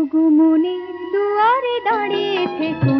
ওগো মনির দুয়ারে দাঁড়িয়ে থেকো।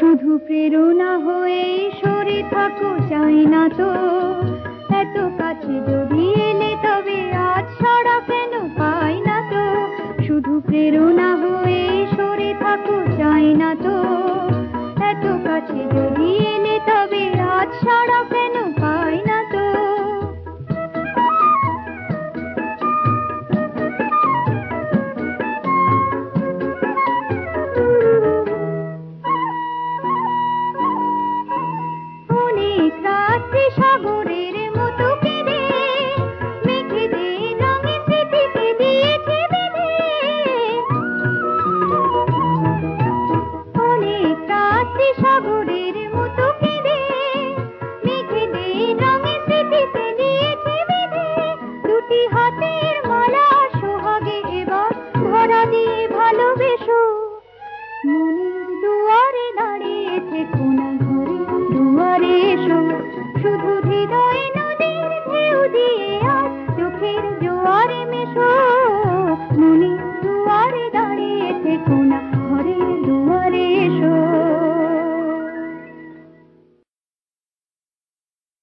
শুধু প্রেরণা হয়ে সরে থাকো, চাই না তো। এত কাছে যদি এলে তবে আজ সারা কেন পাই না তো? শুধু প্রেরণা হয়ে সরে থাকো, চাই না তো। ভালোবেসো। মনের দুয়ারে দাঁড়িয়ে থেকো না